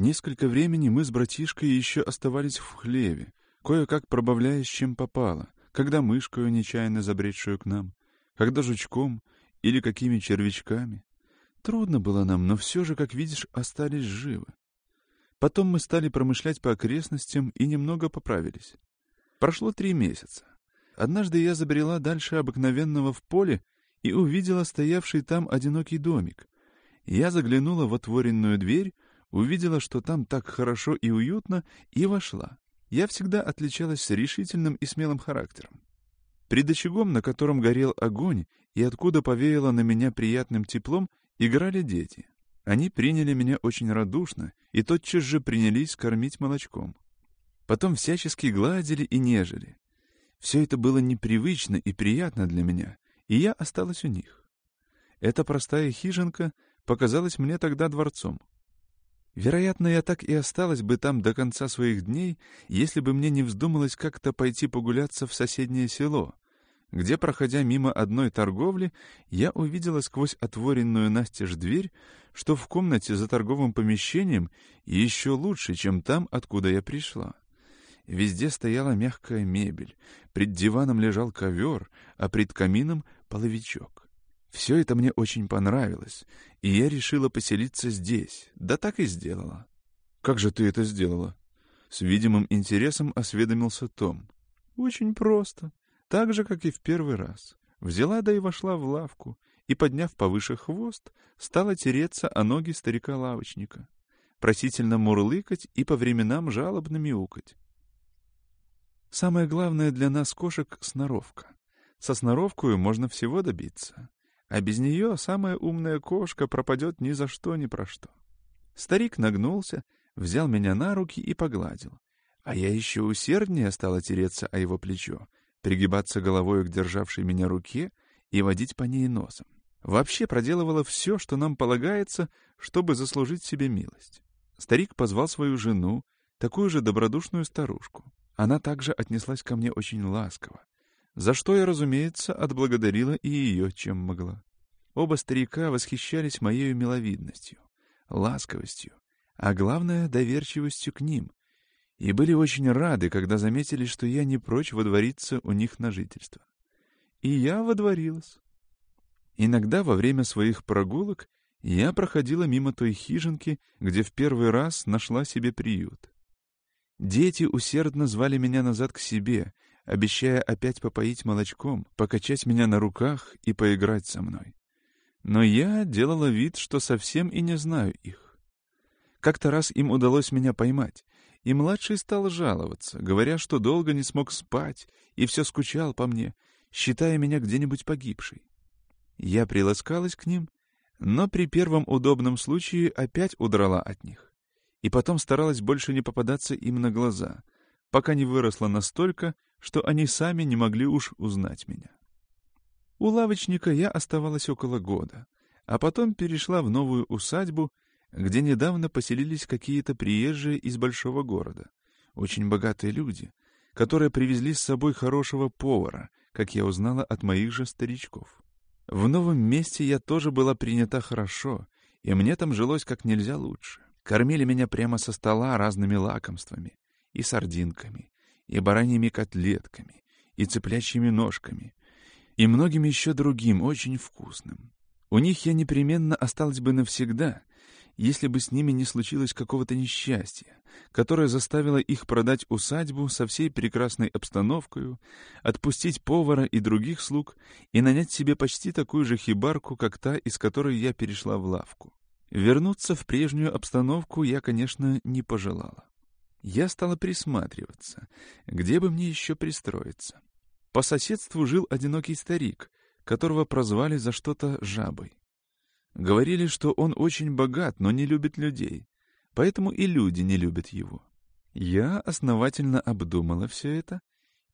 Несколько времени мы с братишкой еще оставались в хлеве, кое-как пробавляясь, чем попало, когда мышкою нечаянно забредшую к нам, когда жучком или какими червячками. Трудно было нам, но все же, как видишь, остались живы. Потом мы стали промышлять по окрестностям и немного поправились. Прошло три месяца. Однажды я забрела дальше обыкновенного в поле и увидела стоявший там одинокий домик. Я заглянула в отворенную дверь, увидела, что там так хорошо и уютно, и вошла. Я всегда отличалась решительным и смелым характером. Пред очагом, на котором горел огонь, и откуда повеяло на меня приятным теплом, играли дети. Они приняли меня очень радушно и тотчас же принялись кормить молочком. Потом всячески гладили и нежели. Все это было непривычно и приятно для меня, и я осталась у них. Эта простая хижинка показалась мне тогда дворцом. Вероятно, я так и осталась бы там до конца своих дней, если бы мне не вздумалось как-то пойти погуляться в соседнее село, где, проходя мимо одной торговли, я увидела сквозь отворенную настежь дверь, что в комнате за торговым помещением еще лучше, чем там, откуда я пришла. Везде стояла мягкая мебель, пред диваном лежал ковер, а пред камином — половичок. Все это мне очень понравилось, и я решила поселиться здесь, да так и сделала. «Как же ты это сделала?» С видимым интересом осведомился Том. «Очень просто. Так же, как и в первый раз. Взяла да и вошла в лавку, и, подняв повыше хвост, стала тереться о ноги старика-лавочника, просительно мурлыкать и по временам жалобно мяукать. Самое главное для нас кошек — сноровка. Со сноровкой можно всего добиться. А без нее самая умная кошка пропадет ни за что, ни про что. Старик нагнулся, взял меня на руки и погладил. А я еще усерднее стала тереться о его плечо, пригибаться головой к державшей меня руке и водить по ней носом. Вообще проделывала все, что нам полагается, чтобы заслужить себе милость. Старик позвал свою жену, такую же добродушную старушку. Она также отнеслась ко мне очень ласково за что я, разумеется, отблагодарила и ее, чем могла. Оба старика восхищались моей миловидностью, ласковостью, а главное — доверчивостью к ним, и были очень рады, когда заметили, что я не прочь водвориться у них на жительство. И я водворилась. Иногда во время своих прогулок я проходила мимо той хижинки, где в первый раз нашла себе приют. Дети усердно звали меня назад к себе — обещая опять попоить молочком, покачать меня на руках и поиграть со мной. Но я делала вид, что совсем и не знаю их. Как-то раз им удалось меня поймать, и младший стал жаловаться, говоря, что долго не смог спать и все скучал по мне, считая меня где-нибудь погибшей. Я приласкалась к ним, но при первом удобном случае опять удрала от них. И потом старалась больше не попадаться им на глаза, пока не выросла настолько, что они сами не могли уж узнать меня. У лавочника я оставалась около года, а потом перешла в новую усадьбу, где недавно поселились какие-то приезжие из большого города, очень богатые люди, которые привезли с собой хорошего повара, как я узнала от моих же старичков. В новом месте я тоже была принята хорошо, и мне там жилось как нельзя лучше. Кормили меня прямо со стола разными лакомствами и сардинками, и бараньими котлетками, и цыплячьими ножками, и многим еще другим, очень вкусным. У них я непременно осталась бы навсегда, если бы с ними не случилось какого-то несчастья, которое заставило их продать усадьбу со всей прекрасной обстановкой, отпустить повара и других слуг и нанять себе почти такую же хибарку, как та, из которой я перешла в лавку. Вернуться в прежнюю обстановку я, конечно, не пожелала. Я стала присматриваться, где бы мне еще пристроиться. По соседству жил одинокий старик, которого прозвали за что-то жабой. Говорили, что он очень богат, но не любит людей, поэтому и люди не любят его. Я основательно обдумала все это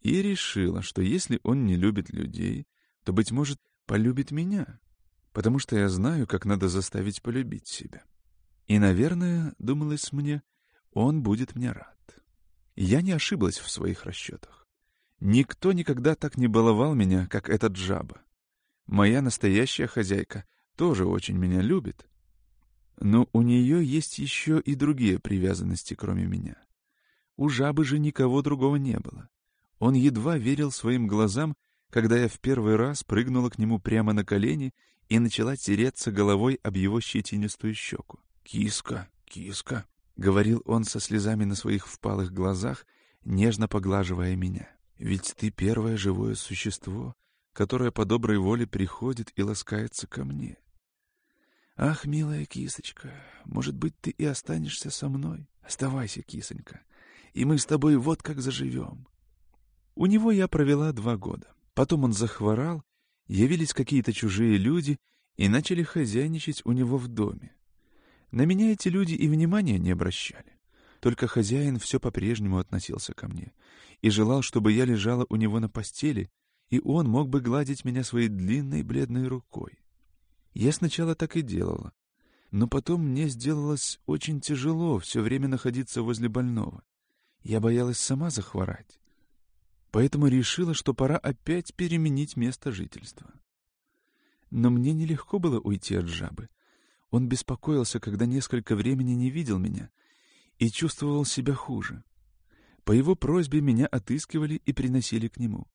и решила, что если он не любит людей, то, быть может, полюбит меня, потому что я знаю, как надо заставить полюбить себя. И, наверное, думалось мне, — он будет мне рад. Я не ошиблась в своих расчетах. Никто никогда так не баловал меня, как этот жаба. Моя настоящая хозяйка тоже очень меня любит. Но у нее есть еще и другие привязанности, кроме меня. У жабы же никого другого не было. Он едва верил своим глазам, когда я в первый раз прыгнула к нему прямо на колени и начала тереться головой об его щетинистую щеку. «Киска, киска», — говорил он со слезами на своих впалых глазах, нежно поглаживая меня. «Ведь ты первое живое существо, которое по доброй воле приходит и ласкается ко мне. Ах, милая кисочка, может быть, ты и останешься со мной? Оставайся, кисонька, и мы с тобой вот как заживем». У него я провела два года. Потом он захворал, явились какие-то чужие люди и начали хозяйничать у него в доме. На меня эти люди и внимания не обращали. Только хозяин все по-прежнему относился ко мне и желал, чтобы я лежала у него на постели, и он мог бы гладить меня своей длинной бледной рукой. Я сначала так и делала, но потом мне сделалось очень тяжело все время находиться возле больного. Я боялась сама захворать. Поэтому решила, что пора опять переменить место жительства. Но мне нелегко было уйти от жабы. Он беспокоился, когда несколько времени не видел меня, и чувствовал себя хуже. По его просьбе меня отыскивали и приносили к нему.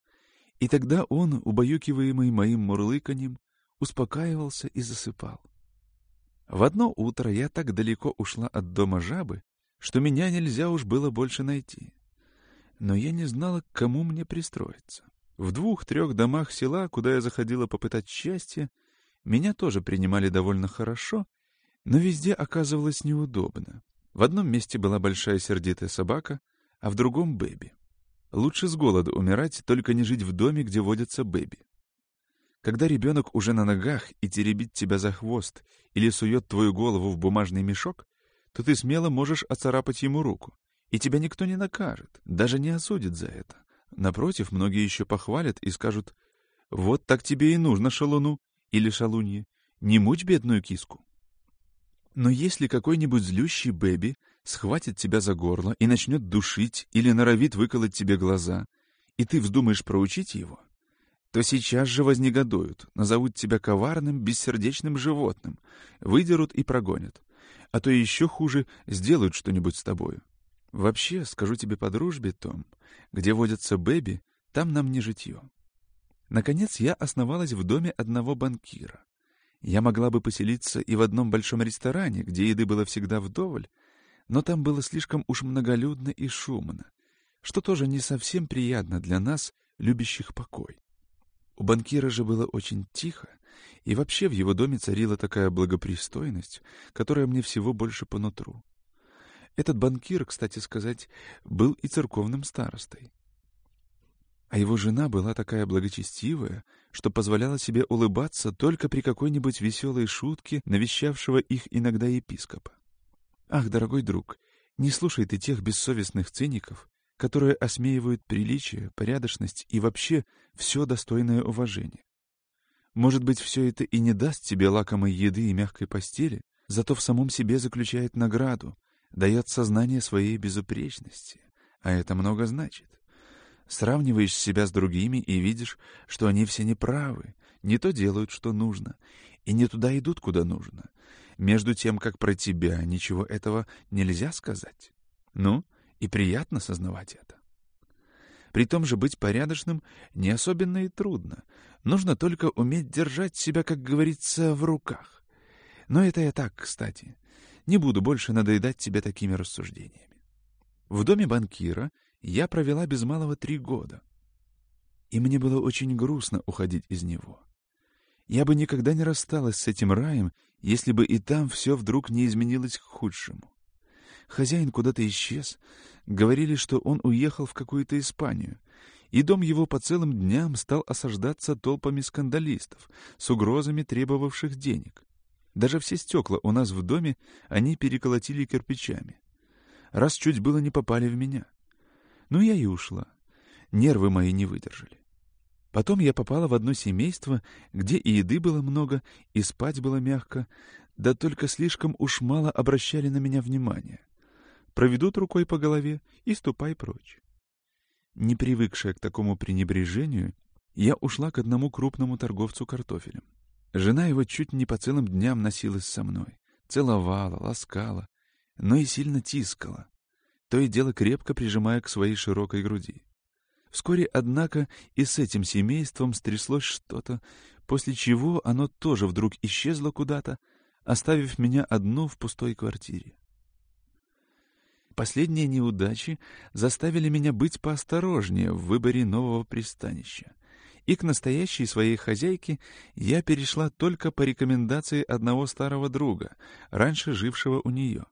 И тогда он, убаюкиваемый моим мурлыканьем, успокаивался и засыпал. В одно утро я так далеко ушла от дома жабы, что меня нельзя уж было больше найти. Но я не знала, к кому мне пристроиться. В двух-трех домах села, куда я заходила попытать счастье, меня тоже принимали довольно хорошо, но везде оказывалось неудобно. В одном месте была большая сердитая собака, а в другом — Бэби. Лучше с голоду умирать, только не жить в доме, где водятся Бэби. Когда ребенок уже на ногах и теребит тебя за хвост или сует твою голову в бумажный мешок, то ты смело можешь оцарапать ему руку, и тебя никто не накажет, даже не осудит за это. Напротив, многие еще похвалят и скажут «Вот так тебе и нужно, шалуну или шалунье, не мучь бедную киску». Но если какой-нибудь злющий Бэби схватит тебя за горло и начнет душить или норовит выколоть тебе глаза, и ты вздумаешь проучить его, то сейчас же вознегодуют, назовут тебя коварным, бессердечным животным, выдерут и прогонят. А то еще хуже, сделают что-нибудь с тобою. Вообще, скажу тебе по дружбе, Том, где водятся бэби, там нам не житье. Наконец я основалась в доме одного банкира. Я могла бы поселиться и в одном большом ресторане, где еды было всегда вдоволь, но там было слишком уж многолюдно и шумно, что тоже не совсем приятно для нас, любящих покой. У банкира же было очень тихо, и вообще в его доме царила такая благопристойность, которая мне всего больше по нутру. Этот банкир, кстати сказать, был и церковным старостой. А его жена была такая благочестивая, что позволяла себе улыбаться только при какой-нибудь веселой шутке навещавшего их иногда епископа. Ах, дорогой друг, не слушай ты тех бессовестных циников, которые осмеивают приличие, порядочность и вообще все достойное уважения. Может быть, все это и не даст тебе лакомой еды и мягкой постели, зато в самом себе заключает награду, дает сознание своей безупречности, а это много значит. Сравниваешь себя с другими и видишь, что они все неправы, не то делают, что нужно, и не туда идут, куда нужно. Между тем, как про тебя ничего этого нельзя сказать. Ну, и приятно сознавать это. При том же быть порядочным не особенно и трудно. Нужно только уметь держать себя, как говорится, в руках. Но это я так, кстати. Не буду больше надоедать тебе такими рассуждениями. В доме банкира я провела без малого три года. И мне было очень грустно уходить из него. Я бы никогда не рассталась с этим раем, если бы и там все вдруг не изменилось к худшему. Хозяин куда-то исчез. Говорили, что он уехал в какую-то Испанию. И дом его по целым дням стал осаждаться толпами скандалистов с угрозами требовавших денег. Даже все стекла у нас в доме они переколотили кирпичами. Раз чуть было не попали в меня. Ну, я и ушла. Нервы мои не выдержали. Потом я попала в одно семейство, где и еды было много, и спать было мягко, да только слишком уж мало обращали на меня внимания. Проведут рукой по голове и ступай прочь. Не привыкшая к такому пренебрежению, я ушла к одному крупному торговцу картофелем. Жена его чуть не по целым дням носилась со мной, целовала, ласкала, но и сильно тискала, то и дело крепко прижимая к своей широкой груди. Вскоре, однако, и с этим семейством стряслось что-то, после чего оно тоже вдруг исчезло куда-то, оставив меня одну в пустой квартире. Последние неудачи заставили меня быть поосторожнее в выборе нового пристанища. И к настоящей своей хозяйке я перешла только по рекомендации одного старого друга, раньше жившего у нее.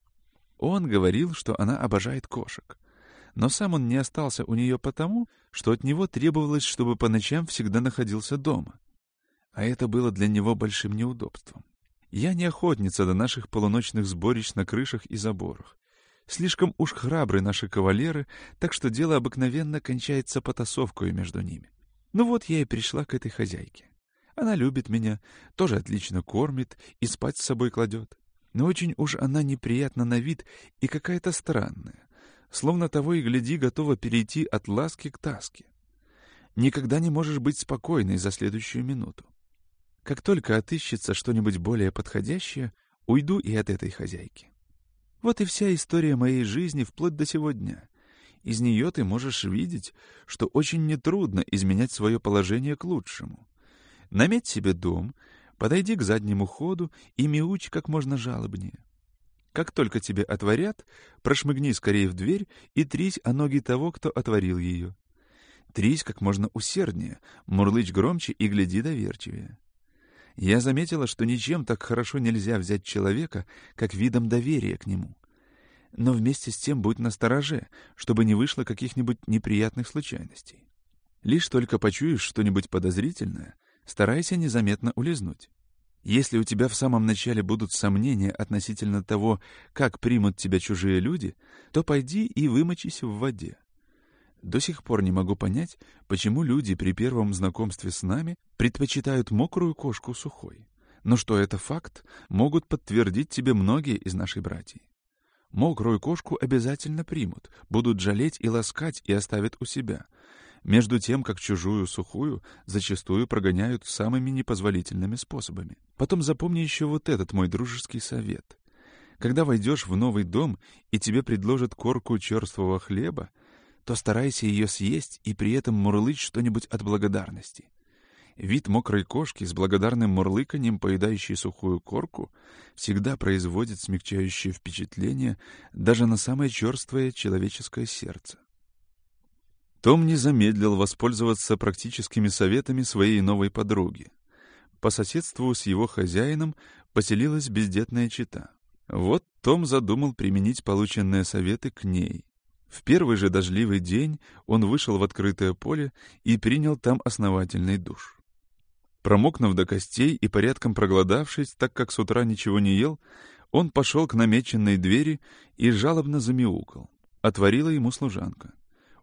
Он говорил, что она обожает кошек. Но сам он не остался у нее потому, что от него требовалось, чтобы по ночам всегда находился дома. А это было для него большим неудобством. Я не охотница до наших полуночных сборищ на крышах и заборах. Слишком уж храбры наши кавалеры, так что дело обыкновенно кончается потасовкой между ними. Ну вот я и пришла к этой хозяйке. Она любит меня, тоже отлично кормит и спать с собой кладет. Но очень уж она неприятна на вид и какая-то странная. Словно того и гляди, готова перейти от ласки к таске. Никогда не можешь быть спокойной за следующую минуту. Как только отыщется что-нибудь более подходящее, уйду и от этой хозяйки. Вот и вся история моей жизни вплоть до сегодня. Из нее ты можешь видеть, что очень нетрудно изменять свое положение к лучшему. Наметь себе дом, подойди к заднему ходу и мяучь как можно жалобнее. Как только тебе отворят, прошмыгни скорее в дверь и трись о ноги того, кто отворил ее. Трись как можно усерднее, мурлычь громче и гляди доверчивее. Я заметила, что ничем так хорошо нельзя взять человека, как видом доверия к нему. Но вместе с тем будь настороже, чтобы не вышло каких-нибудь неприятных случайностей. Лишь только почуешь что-нибудь подозрительное, старайся незаметно улизнуть. Если у тебя в самом начале будут сомнения относительно того, как примут тебя чужие люди, то пойди и вымочись в воде. До сих пор не могу понять, почему люди при первом знакомстве с нами предпочитают мокрую кошку сухой. Но что это факт, могут подтвердить тебе многие из нашей братьев. Мокрую кошку обязательно примут, будут жалеть и ласкать и оставят у себя, между тем, как чужую сухую зачастую прогоняют самыми непозволительными способами. Потом запомни еще вот этот мой дружеский совет. Когда войдешь в новый дом и тебе предложат корку черствого хлеба, то старайся ее съесть и при этом мурлыть что-нибудь от благодарности. Вид мокрой кошки с благодарным мурлыканьем, поедающей сухую корку, всегда производит смягчающее впечатление даже на самое черствое человеческое сердце. Том не замедлил воспользоваться практическими советами своей новой подруги. По соседству с его хозяином поселилась бездетная чита. Вот Том задумал применить полученные советы к ней. В первый же дождливый день он вышел в открытое поле и принял там основательный душ. Промокнув до костей и порядком проголодавшись, так как с утра ничего не ел, он пошел к намеченной двери и жалобно замяукал. Отворила ему служанка.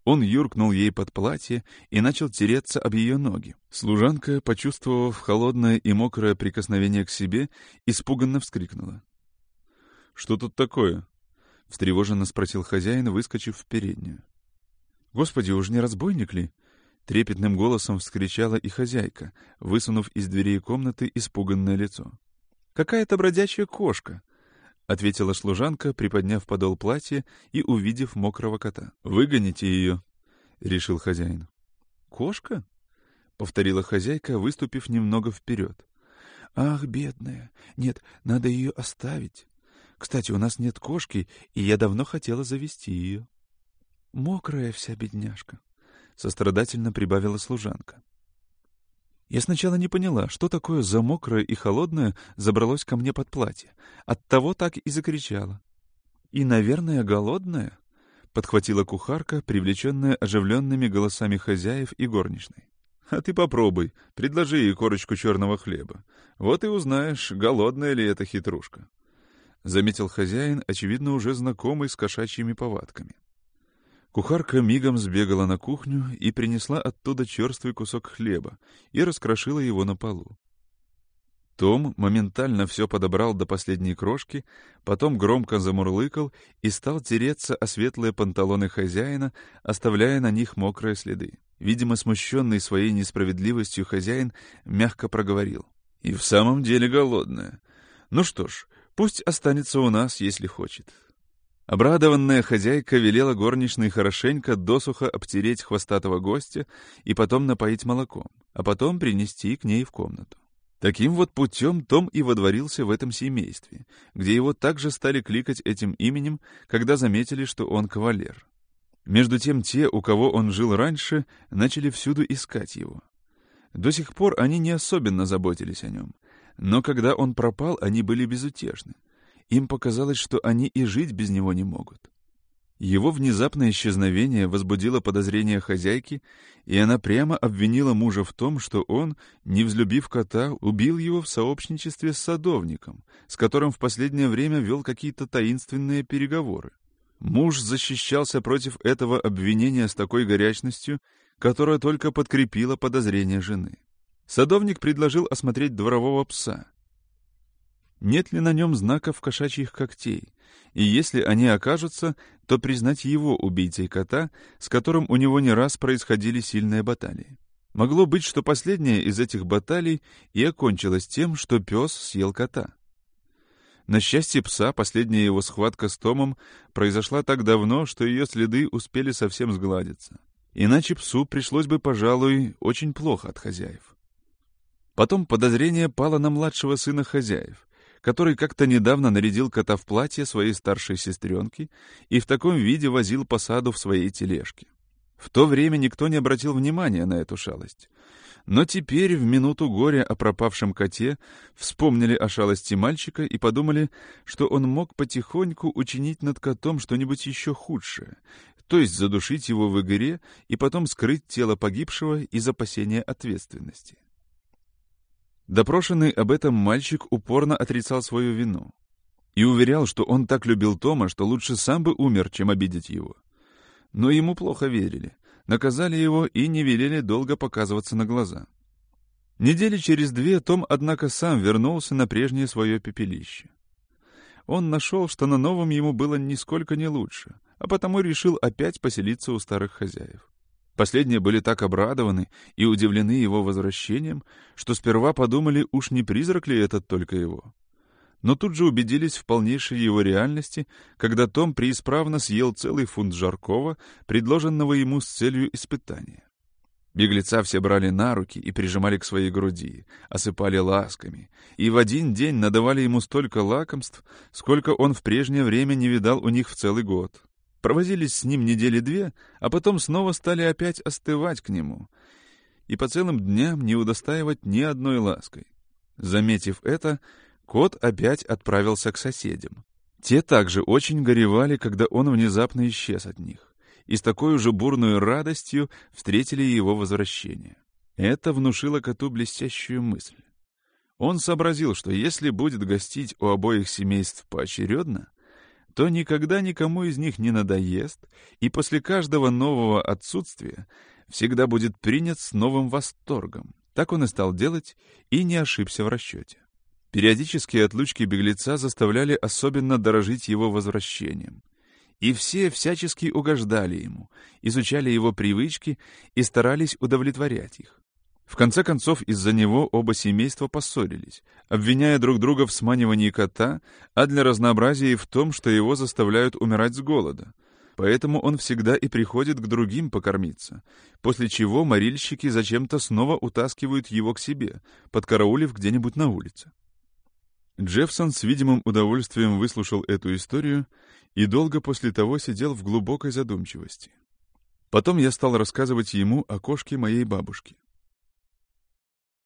Он юркнул ей под платье и начал тереться об ее ноги. Служанка, почувствовав холодное и мокрое прикосновение к себе, испуганно вскрикнула. «Что тут такое?» — встревоженно спросил хозяин, выскочив в переднюю. «Господи, уж не разбойник ли?» — трепетным голосом вскричала и хозяйка, высунув из дверей комнаты испуганное лицо. «Какая-то бродячая кошка!» — ответила служанка, приподняв подол платья и увидев мокрого кота. «Выгоните ее!» — решил хозяин. «Кошка?» — повторила хозяйка, выступив немного вперед. «Ах, бедная! Нет, надо ее оставить. Кстати, у нас нет кошки, и я давно хотела завести ее. Мокрая вся бедняжка, — сострадательно прибавила служанка. Я сначала не поняла, что такое за мокрое и холодное забралось ко мне под платье. Оттого так и закричала. «И, наверное, голодная?» — подхватила кухарка, привлеченная оживленными голосами хозяев и горничной. «А ты попробуй, предложи ей корочку черного хлеба. Вот и узнаешь, голодная ли эта хитрушка». — заметил хозяин, очевидно, уже знакомый с кошачьими повадками. Кухарка мигом сбегала на кухню и принесла оттуда черствый кусок хлеба и раскрошила его на полу. Том моментально все подобрал до последней крошки, потом громко замурлыкал и стал тереться о светлые панталоны хозяина, оставляя на них мокрые следы. Видимо, смущенный своей несправедливостью хозяин мягко проговорил. «И в самом деле голодная. Ну что ж, Пусть останется у нас, если хочет. Обрадованная хозяйка велела горничной хорошенько досуха обтереть хвостатого гостя и потом напоить молоком, а потом принести к ней в комнату. Таким вот путем Том и водворился в этом семействе, где его также стали кликать этим именем, когда заметили, что он кавалер. Между тем те, у кого он жил раньше, начали всюду искать его. До сих пор они не особенно заботились о нем, но когда он пропал, они были безутешны. Им показалось, что они и жить без него не могут. Его внезапное исчезновение возбудило подозрения хозяйки, и она прямо обвинила мужа в том, что он, не взлюбив кота, убил его в сообщничестве с садовником, с которым в последнее время вел какие-то таинственные переговоры. Муж защищался против этого обвинения с такой горячностью, которая только подкрепила подозрения жены. Садовник предложил осмотреть дворового пса, нет ли на нем знаков кошачьих когтей, и если они окажутся, то признать его убийцей кота, с которым у него не раз происходили сильные баталии. Могло быть, что последняя из этих баталий и окончилась тем, что пес съел кота. На счастье пса, последняя его схватка с Томом произошла так давно, что ее следы успели совсем сгладиться. Иначе псу пришлось бы, пожалуй, очень плохо от хозяев. Потом подозрение пало на младшего сына хозяев который как-то недавно нарядил кота в платье своей старшей сестренки и в таком виде возил по саду в своей тележке. В то время никто не обратил внимания на эту шалость. Но теперь, в минуту горя о пропавшем коте, вспомнили о шалости мальчика и подумали, что он мог потихоньку учинить над котом что-нибудь еще худшее, то есть задушить его в игре и потом скрыть тело погибшего из опасения ответственности. Допрошенный об этом мальчик упорно отрицал свою вину и уверял, что он так любил Тома, что лучше сам бы умер, чем обидеть его. Но ему плохо верили, наказали его и не велели долго показываться на глаза. Недели через две Том, однако, сам вернулся на прежнее свое пепелище. Он нашел, что на новом ему было нисколько не лучше, а потому решил опять поселиться у старых хозяев. Последние были так обрадованы и удивлены его возвращением, что сперва подумали, уж не призрак ли этот только его. Но тут же убедились в полнейшей его реальности, когда Том преисправно съел целый фунт жаркого, предложенного ему с целью испытания. Беглеца все брали на руки и прижимали к своей груди, осыпали ласками, и в один день надавали ему столько лакомств, сколько он в прежнее время не видал у них в целый год. Провозились с ним недели две, а потом снова стали опять остывать к нему и по целым дням не удостаивать ни одной лаской. Заметив это, кот опять отправился к соседям. Те также очень горевали, когда он внезапно исчез от них, и с такой же бурной радостью встретили его возвращение. Это внушило коту блестящую мысль. Он сообразил, что если будет гостить у обоих семейств поочередно, то никогда никому из них не надоест, и после каждого нового отсутствия всегда будет принят с новым восторгом. Так он и стал делать, и не ошибся в расчете. Периодические отлучки беглеца заставляли особенно дорожить его возвращением. И все всячески угождали ему, изучали его привычки и старались удовлетворять их. В конце концов, из-за него оба семейства поссорились, обвиняя друг друга в сманивании кота, а для разнообразия и в том, что его заставляют умирать с голода. Поэтому он всегда и приходит к другим покормиться, после чего морильщики зачем-то снова утаскивают его к себе, подкараулив где-нибудь на улице. Джеффсон с видимым удовольствием выслушал эту историю и долго после того сидел в глубокой задумчивости. Потом я стал рассказывать ему о кошке моей бабушки.